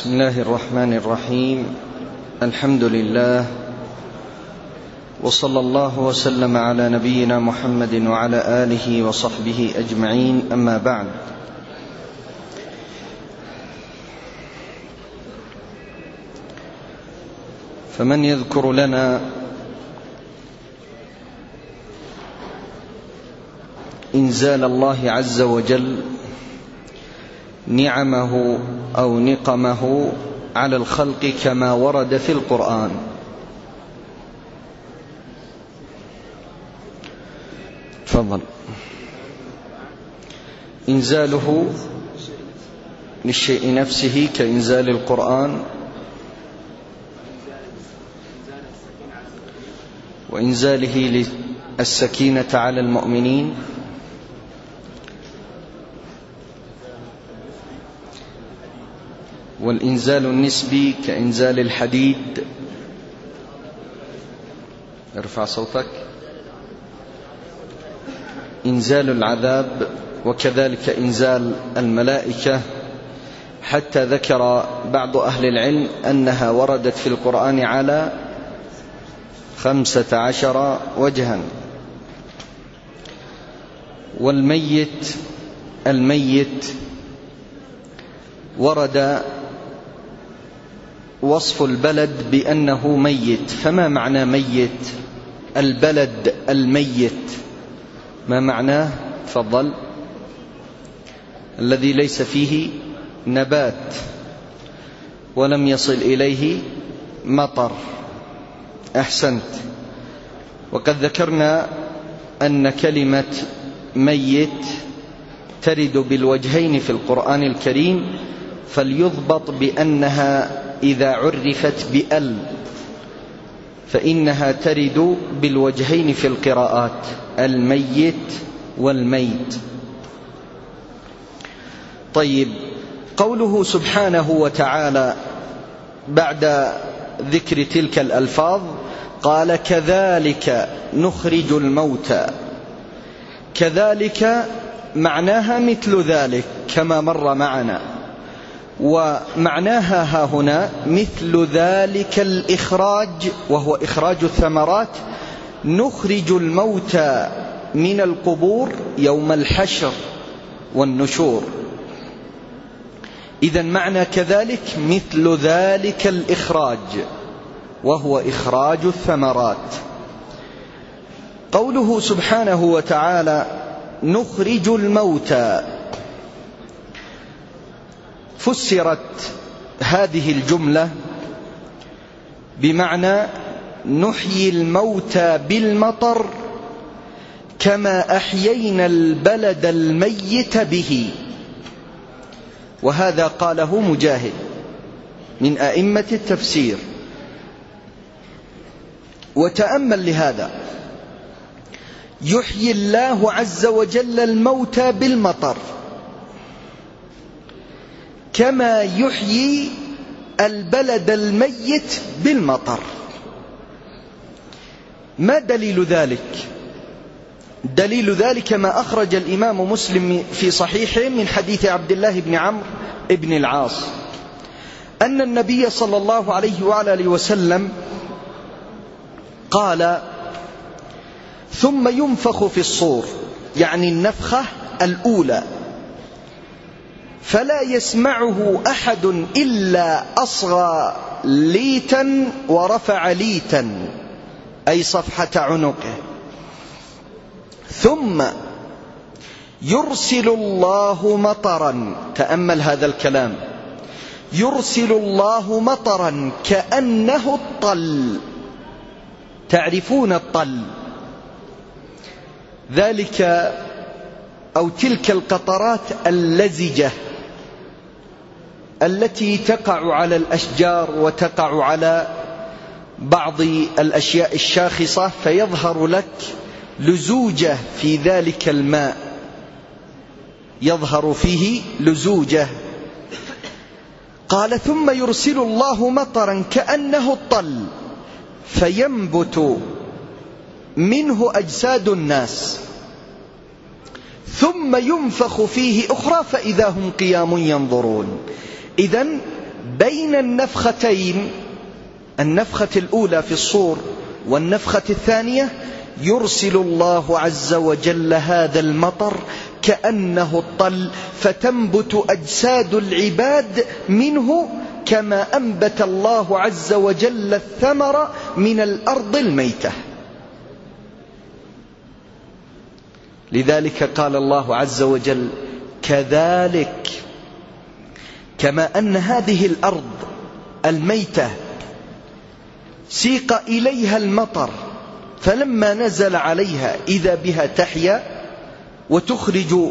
بسم الله الرحمن الرحيم الحمد لله وصلى الله وسلم على نبينا محمد وعلى اله وصحبه اجمعين اما بعد فمن يذكر لنا انزال الله عز وجل نعمه أو نقمه على الخلق كما ورد في القرآن. تفضل. إنزاله للشيء نفسه كإنزال القرآن. وإنزاله للسكينة على المؤمنين. والإنزال النسبي كإنزال الحديد. ارفع صوتك. إنزال العذاب وكذلك إنزال الملائكة. حتى ذكر بعض أهل العلم أنها وردت في القرآن على خمسة عشر وجها. والميت الميت ورد وصف البلد بأنه ميت. فما معنى ميت؟ البلد الميت. ما معناه تفضل. الذي ليس فيه نبات ولم يصل إليه مطر. أحسنت. وقد ذكرنا أن كلمة ميت ترد بالوجهين في القرآن الكريم فليضبط بأنها إذا عرفت بأل فإنها ترد بالوجهين في القراءات الميت والميت. طيب قوله سبحانه وتعالى بعد ذكر تلك الألفاظ قال كذلك نخرج الموتى كذلك معناها مثل ذلك كما مر معنا. ومعناها ها هنا مثل ذلك الإخراج وهو إخراج الثمرات نخرج الموتى من القبور يوم الحشر والنشور. إذا معنى كذلك مثل ذلك الإخراج وهو إخراج الثمرات. قوله سبحانه وتعالى نخرج الموتى فسرت هذه الجملة بمعنى نحيي الموتى بالمطر كما أحيينا البلد الميت به. وهذا قاله مجاهد من أئمة التفسير. وتأمل لهذا. يحيي الله عز وجل الموتى بالمطر. كما يحيي البلد الميت بالمطر. ما دليل ذلك؟ دليل ذلك ما أخرج الإمام مسلم في صحيحه من حديث عبد الله بن عمرو بن العاص أن النبي صلى الله عليه وعلى آله وسلم قال ثم ينفخ في الصور يعني النفخة الأولى. فلا يسمعه أحد إلا أصغى ليتا ورفع ليتا أي صفحة عنقه. ثم يرسل الله مطرا تأمل هذا الكلام. يرسل الله مطرا كأنه الطل. تعرفون الطل؟ ذلك أو تلك القطرات اللزجة. التي تقع على الأشجار وتقع على بعض الأشياء الشاخصة فيظهر لك لزوجة في ذلك الماء. يظهر فيه لزوجة. قال ثم يرسل الله مطرا كأنه الطل فينبت منه أجساد الناس. ثم ينفخ فيه أخرى فإذا هم قيام ينظرون. إذا بين النفختين النفخة الأولى في الصور والنفخة الثانية يرسل الله عز وجل هذا المطر كأنه الطل فتنبت أجساد العباد منه كما أنبت الله عز وجل الثمر من الأرض الميتة. لذلك قال الله عز وجل كذلك كما أن هذه الأرض الميتة سيق إليها المطر فلما نزل عليها إذا بها تحيا وتخرج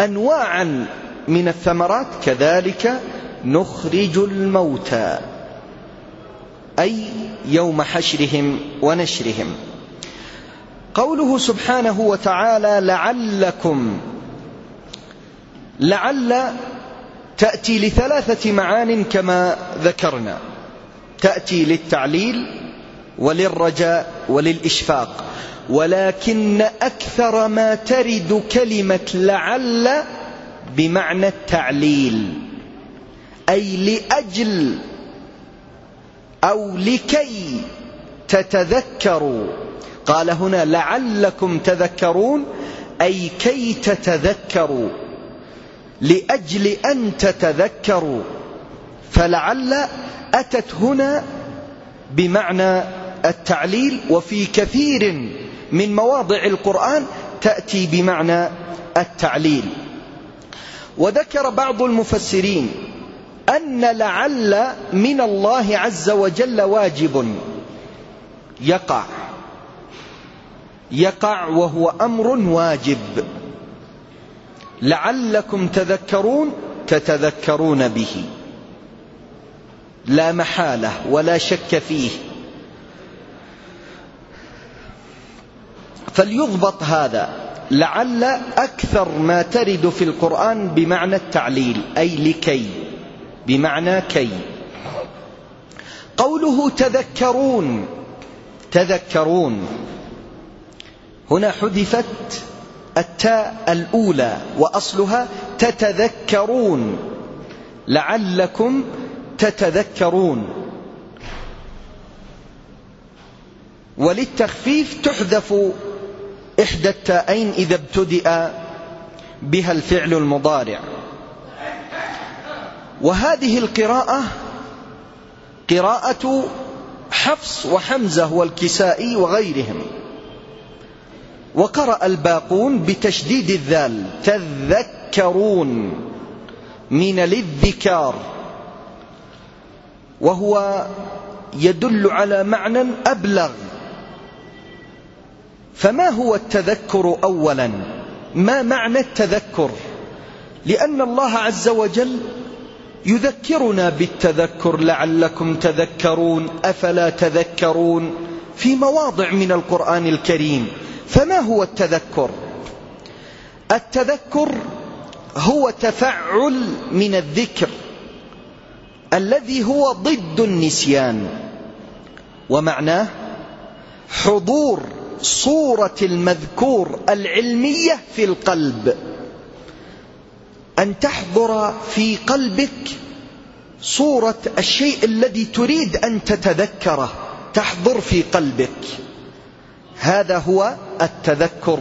أنواعا من الثمرات كذلك نخرج الموتى أي يوم حشرهم ونشرهم. قوله سبحانه وتعالى لعلكم لعل تأتي لثلاثة معان كما ذكرنا. تأتي للتعليل وللرجاء وللإشفاق. ولكن أكثر ما ترد كلمة لعل بمعنى التعليل. أي لأجل أو لكي تتذكروا. قال هنا لعلكم تذكرون أي كي تتذكروا. لأجل أن تتذكروا فلعل أتت هنا بمعنى التعليل وفي كثير من مواضع القرآن تأتي بمعنى التعليل. وذكر بعض المفسرين أن لعل من الله عز وجل واجب يقع يقع وهو أمر واجب. لعلكم تذكرون تتذكرون به. لا محالة ولا شك فيه. فليضبط هذا. لعل أكثر ما ترد في القرآن بمعنى التعليل أي لكي. بمعنى كي. قوله تذكرون. تذكرون. هنا حذفت التاء الأولى وأصلها تتذكرون لعلكم تتذكرون. وللتخفيف تحذف إحدى التاءين إذا ابتدأ بها الفعل المضارع. وهذه القراءة قراءة حفص وحمزة والكسائي وغيرهم. وقرأ الباقون بتشديد الذال. تذكرون من الذكار. وهو يدل على معنى أبلغ. فما هو التذكر أولا؟ ما معنى التذكر؟ لأن الله عز وجل يذكرنا بالتذكر لعلكم تذكرون أفلا تذكرون؟ في مواضع من القرآن الكريم. فما هو التذكر؟ التذكر هو تفعل من الذكر الذي هو ضد النسيان ومعناه حضور صورة المذكور العلمية في القلب. أن تحضر في قلبك صورة الشيء الذي تريد أن تتذكره تحضر في قلبك. هذا هو التذكر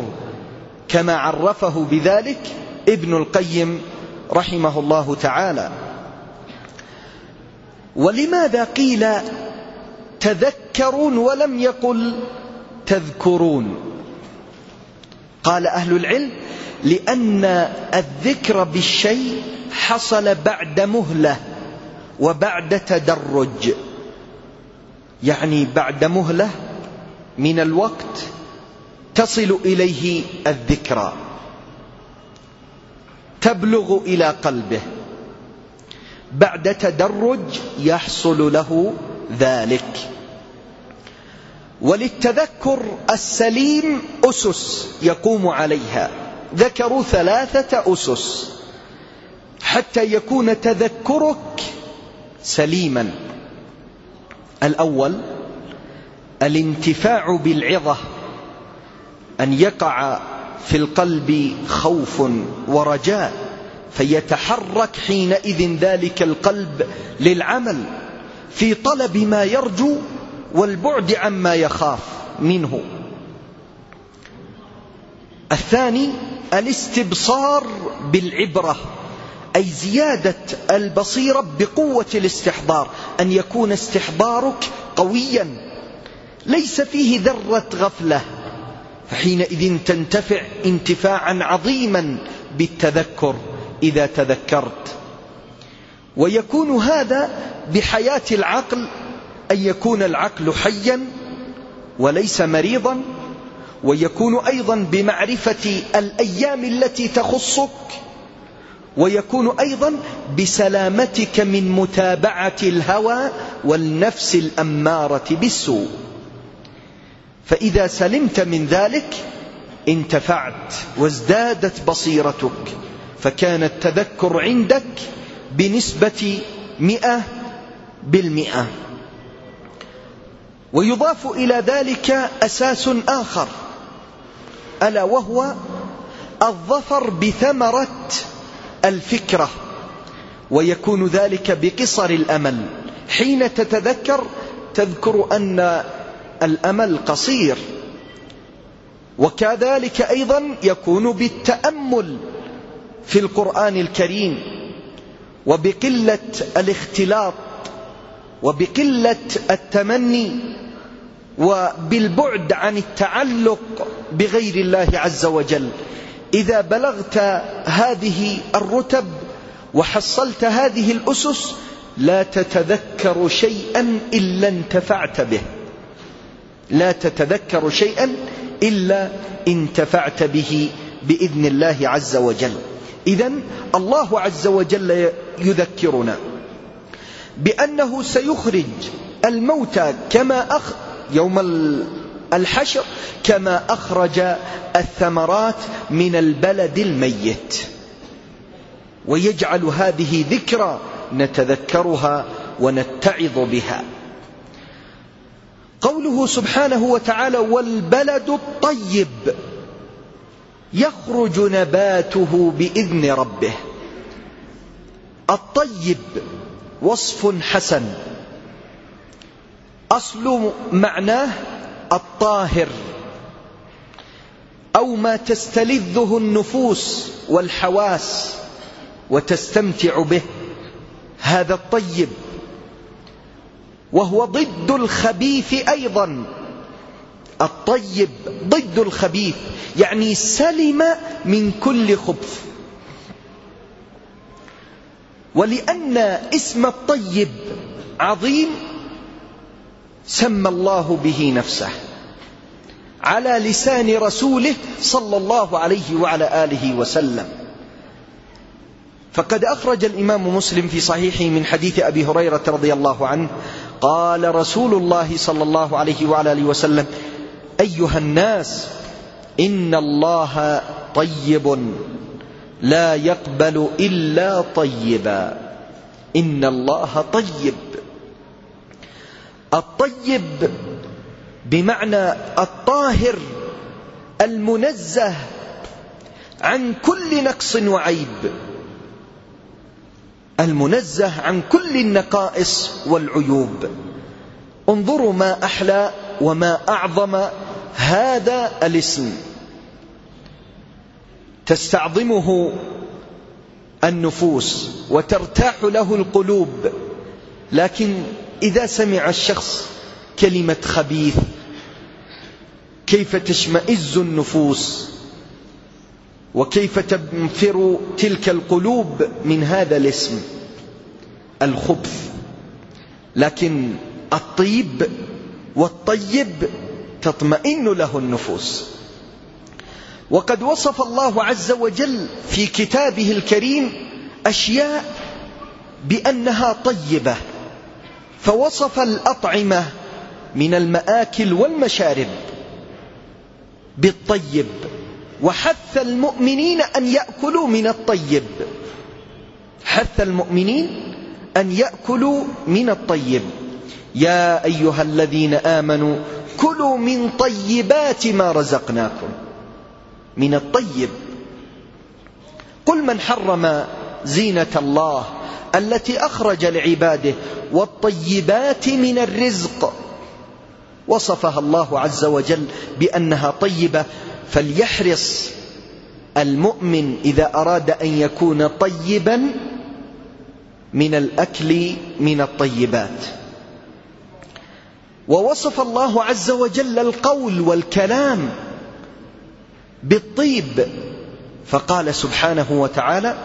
كما عرفه بذلك ابن القيم رحمه الله تعالى. ولماذا قيل تذكرون ولم يقل تذكرون؟ قال أهل العلم لأن الذكر بالشيء حصل بعد مهلة وبعد تدرج يعني بعد مهلة من الوقت تصل إليه الذكرى. تبلغ إلى قلبه. بعد تدرج يحصل له ذلك. وللتذكر السليم أسس يقوم عليها. ذكروا ثلاثة أسس. حتى يكون تذكرك سليما. الأول الانتفاع بالعظة أن يقع في القلب خوف ورجاء فيتحرك حينئذ ذلك القلب للعمل في طلب ما يرجو والبعد عما يخاف منه. الثاني الاستبصار بالعبرة أي زيادة البصيرة بقوة الاستحضار أن يكون استحضارك قويا. ليس فيه ذرة غفلة. فحينئذ تنتفع انتفاعا عظيما بالتذكر إذا تذكرت. ويكون هذا بحياة العقل أن يكون العقل حيا وليس مريضا. ويكون أيضا بمعرفة الأيام التي تخصك. ويكون أيضا بسلامتك من متابعة الهوى والنفس الأمارة بالسوء. فإذا سلمت من ذلك انتفعت وازدادت بصيرتك فكان التذكر عندك بنسبة مئة بالمئة. ويضاف إلى ذلك أساس آخر ألا وهو الظفر بثمرة الفكرة ويكون ذلك بقصر الأمل. حين تتذكر تذكر أن الأمل قصير. وكذلك أيضا يكون بالتأمل في القرآن الكريم وبقلة الاختلاط وبقلة التمني وبالبعد عن التعلق بغير الله عز وجل. إذا بلغت هذه الرتب وحصلت هذه الأسس لا تتذكر شيئا إلا انتفعت به. لا تتذكر شيئا إلا انتفعت به بإذن الله عز وجل. إذا الله عز وجل يذكرنا بأنه سيخرج الموتى كما أخ يوم الحشر كما أخرج الثمرات من البلد الميت. ويجعل هذه ذكرى نتذكرها ونتعظ بها. قوله سبحانه وتعالى والبلد الطيب يخرج نباته بإذن ربه. الطيب وصف حسن. أصل معناه الطاهر أو ما تستلذه النفوس والحواس وتستمتع به. هذا الطيب. وهو ضد الخبيث أيضا. الطيب ضد الخبيث يعني سلم من كل خبث. ولأن اسم الطيب عظيم سمى الله به نفسه على لسان رسوله صلى الله عليه وعلى آله وسلم. فقد أخرج الإمام مسلم في صحيحه من حديث أبي هريرة رضي الله عنه قال رسول الله صلى الله عليه وعلى آله وسلم أيها الناس إن الله طيب لا يقبل إلا طيبا. إن الله طيب. الطيب بمعنى الطاهر المنزه عن كل نقص وعيب. المنزه عن كل النقائص والعيوب. انظروا ما أحلى وما أعظم هذا الاسم. تستعظمه النفوس وترتاح له القلوب. لكن إذا سمع الشخص كلمة خبيث كيف تشمئز النفوس؟ وكيف تنفر تلك القلوب من هذا الاسم؟ الخبث. لكن الطيب والطيب تطمئن له النفوس. وقد وصف الله عز وجل في كتابه الكريم أشياء بأنها طيبة فوصف الأطعمة من المآكل والمشارب بالطيب. وحث المؤمنين أن يأكلوا من الطيب. حث المؤمنين أن يأكلوا من الطيب. يا أيها الذين آمنوا كلوا من طيبات ما رزقناكم. من الطيب. قل من حرم زينة الله التي أخرج لعباده والطيبات من الرزق. وصفها الله عز وجل بأنها طيبة فليحرص المؤمن إذا أراد أن يكون طيبا من الأكل من الطيبات. ووصف الله عز وجل القول والكلام بالطيب فقال سبحانه وتعالى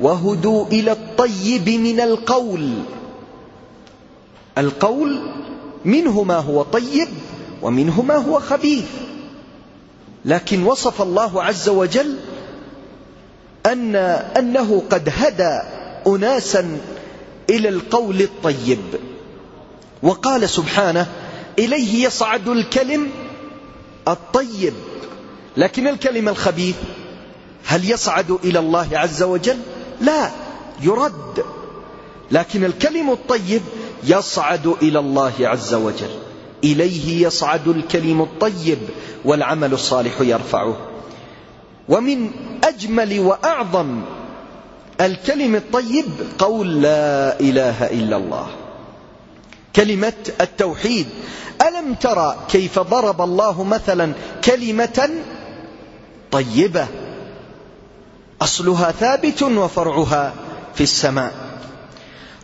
وهدوا إلى الطيب من القول. القول منه ما هو طيب ومنه ما هو خبيث. لكن وصف الله عز وجل أن أنه قد هدى أناسا إلى القول الطيب. وقال سبحانه إليه يصعد الكلم الطيب. لكن الكلم الخبيث هل يصعد إلى الله عز وجل؟ لا يرد. لكن الكلم الطيب يصعد إلى الله عز وجل. إليه يصعد الكلم الطيب والعمل الصالح يرفعه. ومن أجمل وأعظم الكلم الطيب قول لا إله إلا الله. كلمة التوحيد. ألم ترى كيف ضرب الله مثلا كلمة طيبة؟ أصلها ثابت وفرعها في السماء.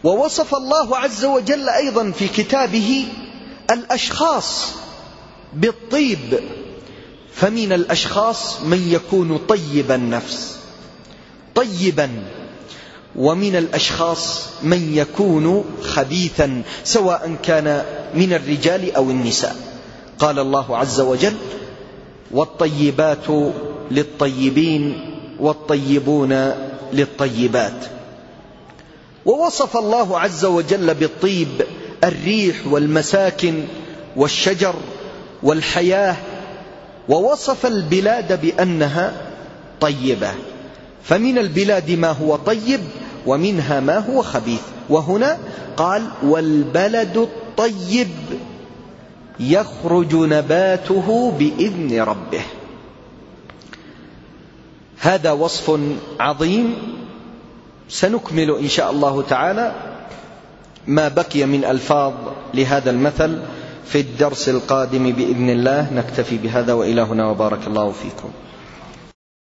ووصف الله عز وجل أيضا في كتابه الأشخاص بالطيب فمن الأشخاص من يكون طيب النفس طيبا. ومن الأشخاص من يكون خبيثا سواء كان من الرجال أو النساء. قال الله عز وجل والطيبات للطيبين والطيبون للطيبات. ووصف الله عز وجل بالطيب الريح والمساكن والشجر والحياة ووصف البلاد بأنها طيبة. فمن البلاد ما هو طيب ومنها ما هو خبيث. وهنا قال والبلد الطيب يخرج نباته بإذن ربه. هذا وصف عظيم. سنكمل إن شاء الله تعالى. ما بقي من ألفاظ لهذا المثل في الدرس القادم بإذن الله. نكتفي بهذا وإلهنا وبارك الله فيكم.